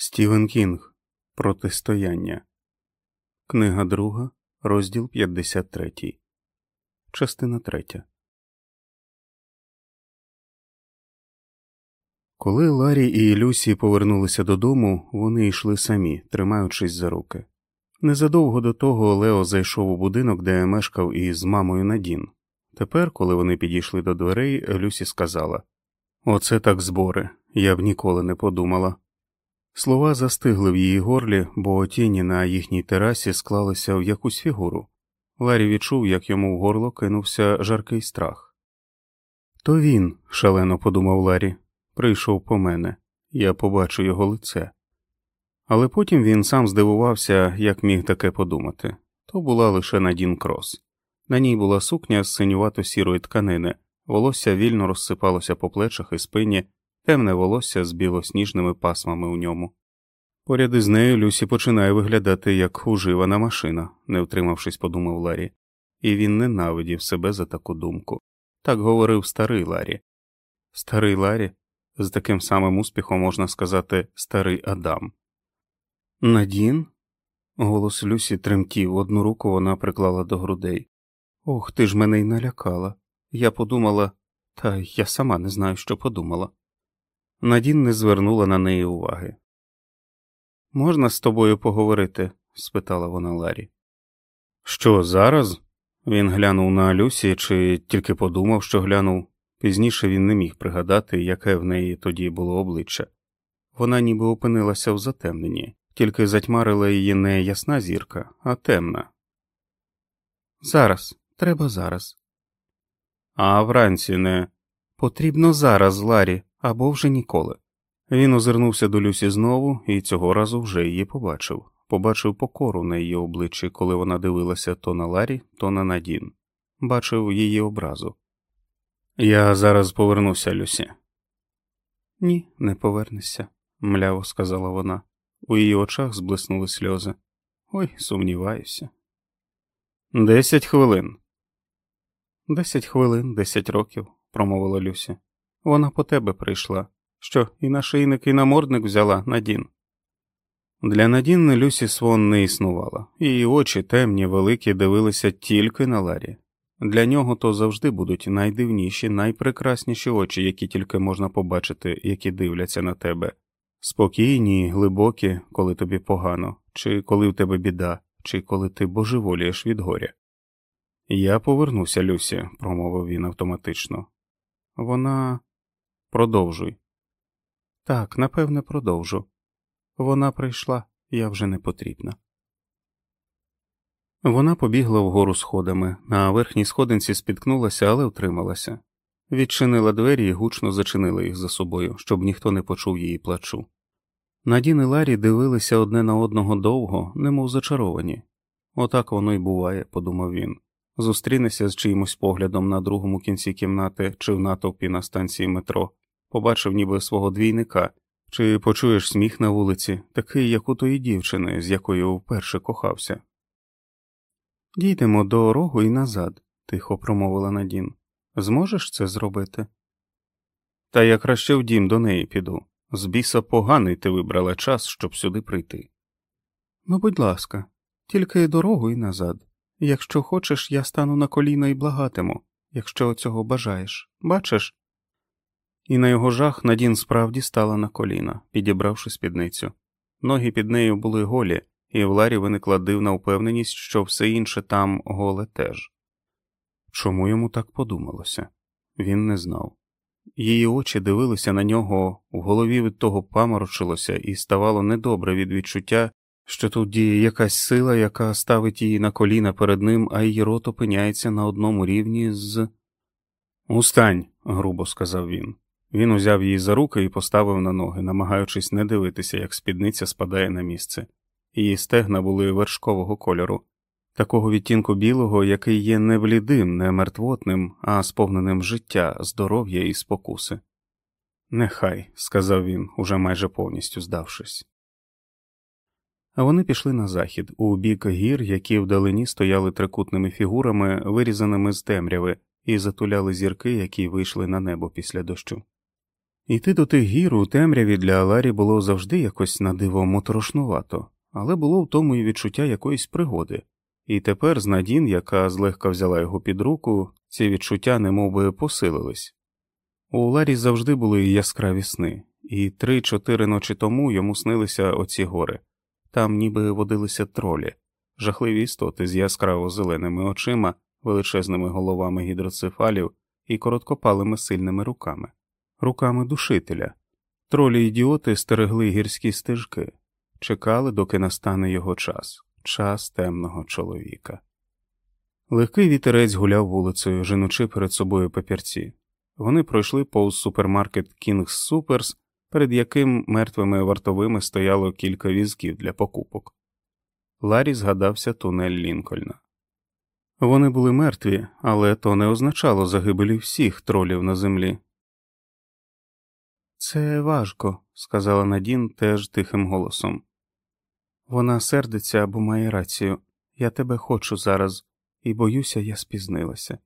Стівен Кінг Протистояння. Книга друга, розділ 53. Частина третя. Коли Ларі і Люсі повернулися додому, вони йшли самі, тримаючись за руки. Незадовго до того Лео зайшов у будинок, де мешкав із мамою Надін. Тепер, коли вони підійшли до дверей, Люсі сказала Оце так збори, я б ніколи не подумала. Слова застигли в її горлі, бо тіні на їхній терасі склалися в якусь фігуру. Ларі відчув, як йому в горло кинувся жаркий страх. То він, шалено подумав Ларі, прийшов по мене, я побачу його лице. Але потім він сам здивувався, як міг таке подумати то була лише Надін Крос. На ній була сукня з синювато сірої тканини, волосся вільно розсипалося по плечах і спині, темне волосся з білосніжними пасмами у ньому. Поряд із нею Люсі починає виглядати як уживана машина, не втримавшись, подумав Ларі, і він ненавидів себе за таку думку. Так говорив старий Ларі. Старий Ларі, з таким самим успіхом можна сказати старий Адам. Надін? Голос Люсі тремтів, одну руку вона приклала до грудей. Ох, ти ж мене й налякала. Я подумала, та я сама не знаю, що подумала. Надін не звернула на неї уваги. Можна з тобою поговорити? спитала вона Ларі. Що, зараз? Він глянув на Люсі чи тільки подумав, що глянув. Пізніше він не міг пригадати, яке в неї тоді було обличчя. Вона ніби опинилася в затемненні, тільки затьмарила її не ясна зірка, а темна. Зараз, треба зараз. А вранці не потрібно зараз, Ларі, або вже ніколи. Він озирнувся до Люсі знову і цього разу вже її побачив, побачив покору на її обличчі, коли вона дивилася то на Ларі, то на Надін, бачив її образу. Я зараз повернуся, Люсі. Ні, не повернешся, мляво сказала вона. У її очах зблиснули сльози. Ой, сумніваюся. Десять хвилин. Десять хвилин, десять років, промовила Люсі. Вона по тебе прийшла. Що, і нашийник, і намордник взяла Надін. Для Надін Люсі Свон не існувала, її очі темні, великі, дивилися тільки на Ларі. Для нього то завжди будуть найдивніші, найпрекрасніші очі, які тільки можна побачити, які дивляться на тебе. Спокійні, глибокі, коли тобі погано, чи коли в тебе біда, чи коли ти божеволієш від горя. Я повернуся, Люсі, промовив він автоматично. Вона продовжуй. Так, напевне, продовжу. Вона прийшла, я вже не потрібна. Вона побігла вгору сходами, на верхній сходинці спіткнулася, але втрималася. Відчинила двері і гучно зачинила їх за собою, щоб ніхто не почув її плачу. Надін і Ларі дивилися одне на одного довго, немов зачаровані. Отак воно й буває, подумав він. Зустрінешся з чиїмось поглядом на другому кінці кімнати чи в натовпі на станції метро, побачив ніби свого двійника, чи почуєш сміх на вулиці, такий, як у тої дівчини, з якою вперше кохався. Дійдемо до рогу і назад, тихо промовила Надін. Зможеш це зробити? Та я краще в дім до неї піду. З біса поганий ти вибрала час, щоб сюди прийти. Ну, будь ласка, тільки дорогу і назад. Якщо хочеш, я стану на коліна і благатиму, якщо цього бажаєш, бачиш? І на його жах Надін справді стала на коліна, підібравши спідницю. Ноги під нею були голі, і в Ларі виникла дивна впевненість, що все інше там голе теж. Чому йому так подумалося? Він не знав. Її очі дивилися на нього, в голові від того паморочилося, і ставало недобре від відчуття, що тут діє якась сила, яка ставить її на коліна перед ним, а її рот опиняється на одному рівні з. Устань, грубо сказав він. Він узяв її за руки і поставив на ноги, намагаючись не дивитися, як спідниця спадає на місце. Її стегна були вершкового кольору, такого відтінку білого, який є не блідим, не мертвотним, а сповненим життя, здоров'я і спокуси. Нехай, сказав він, уже майже повністю здавшись. Вони пішли на захід, у бік гір, які вдалині стояли трикутними фігурами, вирізаними з темряви, і затуляли зірки, які вийшли на небо після дощу. Іти до тих гір у темряві для Ларі було завжди якось на диво моторошнувато, але було в тому і відчуття якоїсь пригоди, і тепер з Надін, яка злегка взяла його під руку, ці відчуття немовби посилились. У Ларі завжди були яскраві сни, і три-чотири ночі тому йому снилися оці гори. Там ніби водилися тролі, жахливі істоти з яскраво зеленими очима, величезними головами гідроцефалів і короткопалими сильними руками, руками душителя. Тролі ідіоти стерегли гірські стежки, чекали, доки настане його час, час темного чоловіка. Легкий вітерець гуляв вулицею, женучи перед собою папірці. Вони пройшли повз супермаркет King's Supers, перед яким мертвими вартовими стояло кілька візків для покупок. Ларі згадався тунель Лінкольна. Вони були мертві, але то не означало загибелі всіх тролів на землі. Це важко, сказала Надін теж тихим голосом. Вона сердиться або має рацію. Я тебе хочу зараз, і боюся, я спізнилася.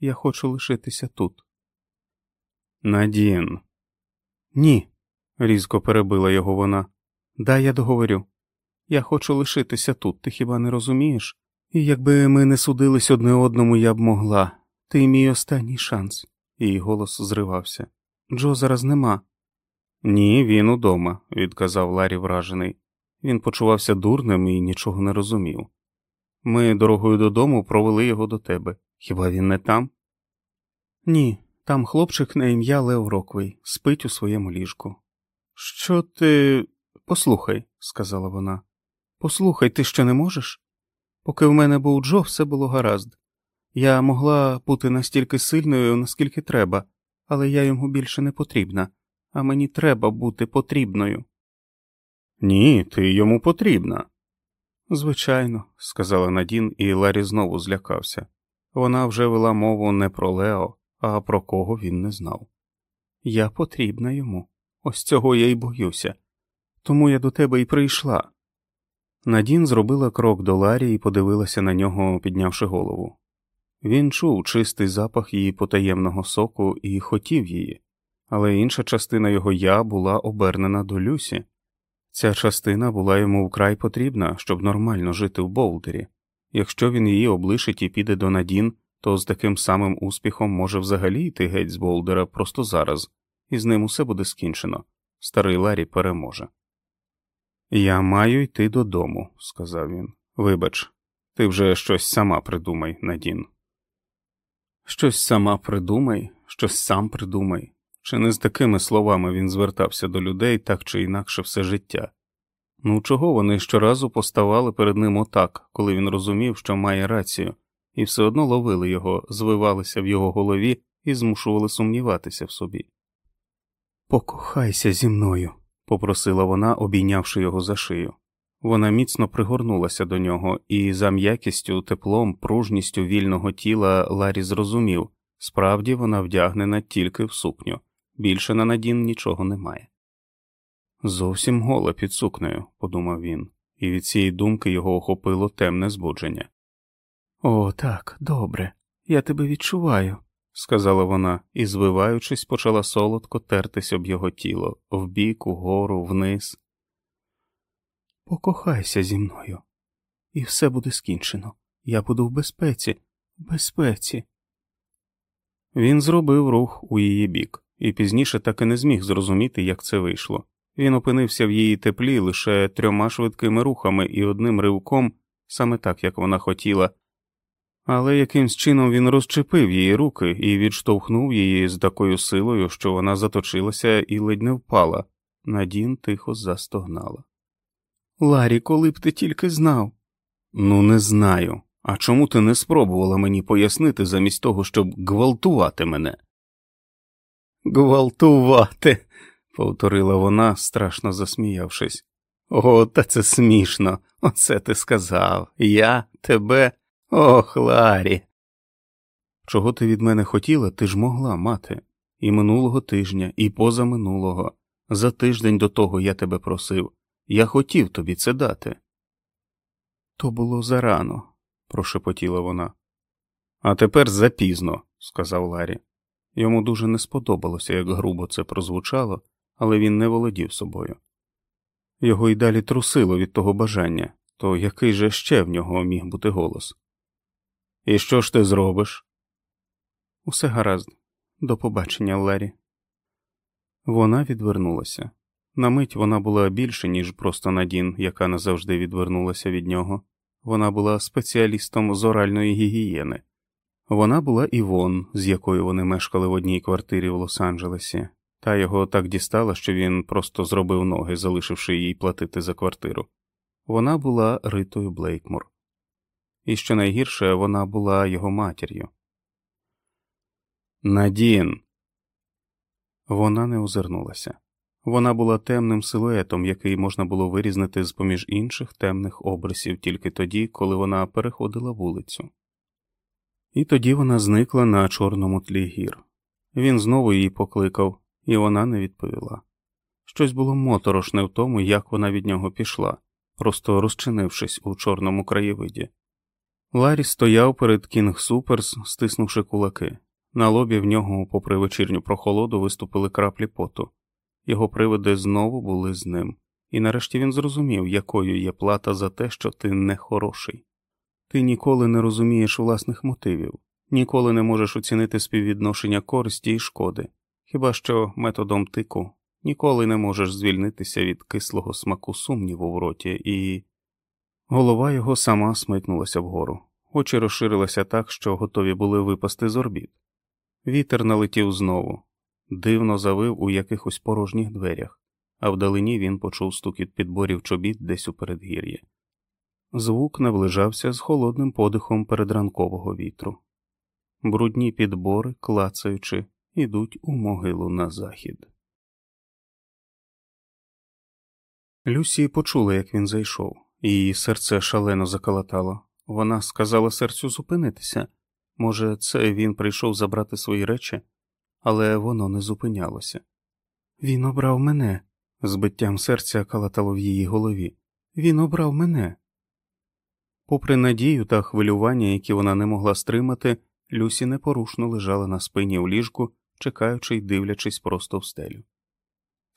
Я хочу лишитися тут. Надін. Ні, різко перебила його вона. Дай я договорю. Я хочу лишитися тут, ти хіба не розумієш? І якби ми не судились одне одному, я б могла. Ти мій останній шанс. Її голос зривався. Джо зараз нема. Ні, він удома, відказав Ларі вражений. Він почувався дурним і нічого не розумів. Ми дорогою додому провели його до тебе. Хіба він не там? Ні, там хлопчик на ім'я Лео Роквей спить у своєму ліжку. Що ти. Послухай, сказала вона. Послухай, ти що не можеш? Поки в мене був Джо, все було гаразд. Я могла бути настільки сильною, наскільки треба, але я йому більше не потрібна, а мені треба бути потрібною. Ні, ти йому потрібна. Звичайно, сказала Надін, і Ларі знову злякався. Вона вже вела мову не про Лео, а про кого він не знав. Я потрібна йому. Ось цього я й боюся. Тому я до тебе і прийшла. Надін зробила крок до Ларі і подивилася на нього, піднявши голову. Він чув чистий запах її потаємного соку і хотів її, але інша частина його я була обернена до Люсі. Ця частина була йому вкрай потрібна, щоб нормально жити в Болдері. Якщо він її облишить і піде до Надін, то з таким самим успіхом може взагалі йти геть з Болдера просто зараз, і з ним усе буде скінчено. Старий Ларі переможе. Я маю йти додому, сказав він. Вибач, ти вже щось сама придумай, Надін. Щось сама придумай, щось сам придумай. Чи не з такими словами він звертався до людей так чи інакше все життя? Ну чого вони щоразу поставали перед ним отак, коли він розумів, що має рацію, і все одно ловили його, звивалися в його голові і змушували сумніватися в собі. Покохайся зі мною, попросила вона, обійнявши його за шию. Вона міцно пригорнулася до нього, і за м'якістю, теплом, пружністю вільного тіла Ларі зрозумів справді вона вдягнена тільки в сукню, більше на Надін нічого немає. Зовсім гола під сукнею, подумав він, і від цієї думки його охопило темне збудження. О, так, добре, я тебе відчуваю, сказала вона і, звиваючись, почала солодко тертись об його тіло вбік, угору, вниз. Покохайся зі мною, і все буде скінчено. Я буду в безпеці, в безпеці. Він зробив рух у її бік, і пізніше так і не зміг зрозуміти, як це вийшло. Він опинився в її теплі лише трьома швидкими рухами і одним ривком, саме так, як вона хотіла, але якимсь чином він розчепив її руки і відштовхнув її з такою силою, що вона заточилася і ледь не впала. Надін тихо застогнала. Ларі, коли б ти тільки знав. Ну, не знаю. А чому ти не спробувала мені пояснити замість того, щоб гвалтувати мене? Гвалтувати, повторила вона, страшно засміявшись. О, та це смішно. Оце ти сказав. Я тебе. Ох, Ларі. Чого ти від мене хотіла, ти ж могла мати. І минулого тижня, і позаминулого. За тиждень до того я тебе просив. Я хотів тобі це дати. То було зарано, прошепотіла вона. А тепер запізно, сказав Ларі. Йому дуже не сподобалося, як грубо це прозвучало, але він не володів собою. Його й далі трусило від того бажання, то який же ще в нього міг бути голос? І що ж ти зробиш? Усе гаразд, до побачення, Ларі. Вона відвернулася. На мить вона була більше, ніж просто Надін, яка назавжди відвернулася від нього. Вона була спеціалістом з оральної гігієни. Вона була Івон, з якою вони мешкали в одній квартирі в Лос-Анджелесі, та його так дістала, що він просто зробив ноги, залишивши їй платити за квартиру. Вона була Ритою Блейкмор. І що найгірше, вона була його матір'ю. Надін. Вона не озирнулася. Вона була темним силуетом, який можна було вирізнити з поміж інших темних обрисів тільки тоді, коли вона переходила вулицю. І тоді вона зникла на чорному тлі гір. Він знову її покликав, і вона не відповіла. Щось було моторошне в тому, як вона від нього пішла, просто розчинившись у чорному краєвиді. Ларі стояв перед Кінг Суперс, стиснувши кулаки. На лобі в нього, попри вечірню прохолоду, виступили краплі поту. Його привиди знову були з ним, і нарешті він зрозумів, якою є плата за те, що ти не хороший. Ти ніколи не розумієш власних мотивів, ніколи не можеш оцінити співвідношення користі і шкоди, хіба що методом тику ніколи не можеш звільнитися від кислого смаку сумніву в роті, і голова його сама смикнулася вгору, очі розширилися так, що готові були випасти з орбіт. Вітер налетів знову, дивно завив у якихось порожніх дверях, а вдалині він почув стукіт підборів чобіт десь у передгір'ї. Звук наближався з холодним подихом передранкового вітру. Брудні підбори, клацаючи, ідуть у могилу на захід. Люсі почула, як він зайшов, її серце шалено заколотало. Вона сказала серцю зупинитися. Може, це він прийшов забрати свої речі, але воно не зупинялося. Він обрав мене, збиттям серця калатало в її голові. Він обрав мене. Попри надію та хвилювання, які вона не могла стримати, Люсі непорушно лежала на спині у ліжку, чекаючи й дивлячись просто в стелю.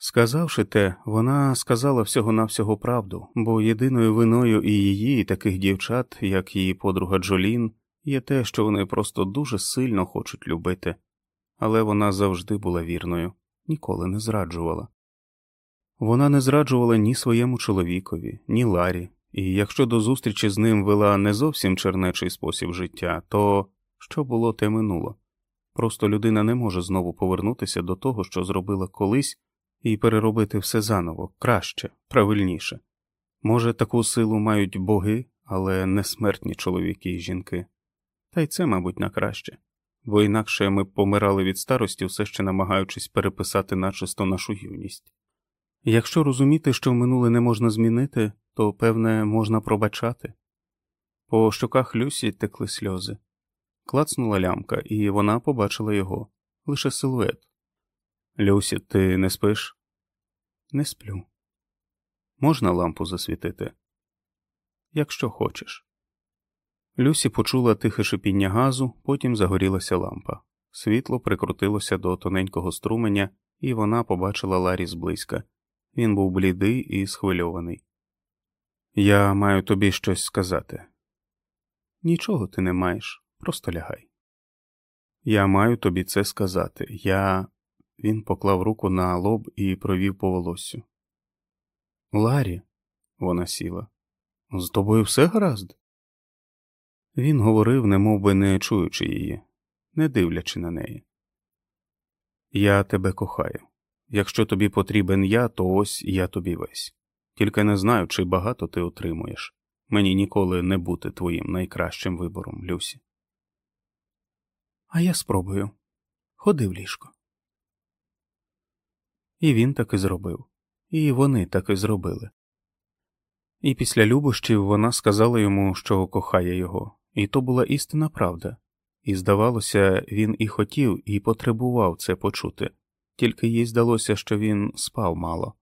Сказавши те, вона сказала всього навсього правду, бо єдиною виною і її, і таких дівчат, як її подруга Джолін, є те, що вони просто дуже сильно хочуть любити, але вона завжди була вірною, ніколи не зраджувала. Вона не зраджувала ні своєму чоловікові, ні Ларі, і якщо до зустрічі з ним вела не зовсім чернечий спосіб життя, то що було, те минуло. Просто людина не може знову повернутися до того, що зробила колись, і переробити все заново, краще, правильніше. Може, таку силу мають боги, але не смертні чоловіки і жінки. Та й це, мабуть, на краще, бо інакше ми б помирали від старості, все ще намагаючись переписати начисто нашу юність. Якщо розуміти, що минуле не можна змінити, то, певне, можна пробачати. По щоках Люсі текли сльози. Клацнула лямка, і вона побачила його лише силует. Люсі, ти не спиш? Не сплю. Можна лампу засвітити? Якщо хочеш. Люсі почула тихе шипіння газу, потім загорілася лампа. Світло прикрутилося до тоненького струменя, і вона побачила Ларі зблизька. Він був блідий і схвильований. Я маю тобі щось сказати. Нічого ти не маєш, просто лягай. Я маю тобі це сказати. Я. Він поклав руку на лоб і провів по волосю. Ларі, вона сіла. З тобою все гаразд? Він говорив, немов би не чуючи її, не дивлячи на неї. Я тебе кохаю. Якщо тобі потрібен я, то ось я тобі весь. Тільки не знаю, чи багато ти отримуєш. Мені ніколи не бути твоїм найкращим вибором, Люсі. А я спробую. Ходи в ліжко. І він таки зробив, і вони таки зробили. І після любощів вона сказала йому, що кохає його, і то була істинна правда, і, здавалося, він і хотів, і потребував це почути, тільки їй здалося, що він спав мало.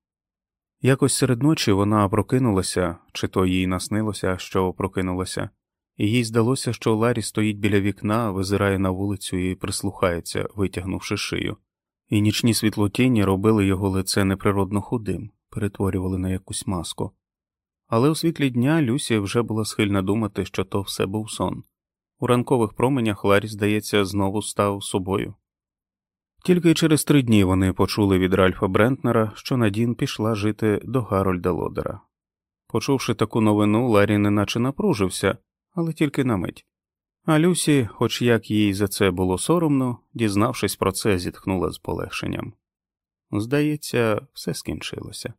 Якось серед ночі вона прокинулася, чи то їй наснилося, що прокинулася, і їй здалося, що Ларі стоїть біля вікна, визирає на вулицю і прислухається, витягнувши шию, і нічні світлотіні робили його лице неприродно худим, перетворювали на якусь маску. Але у світлі дня Люсі вже була схильна думати, що то все був сон. У ранкових променях Ларі, здається, знову став собою. Тільки через три дні вони почули від Ральфа Брентнера, що Надін пішла жити до Гарольда Лодера. Почувши таку новину, Ларі неначе напружився, але тільки на мить. А Люсі, хоч як їй за це було соромно, дізнавшись про це, зітхнула з полегшенням. Здається, все скінчилося.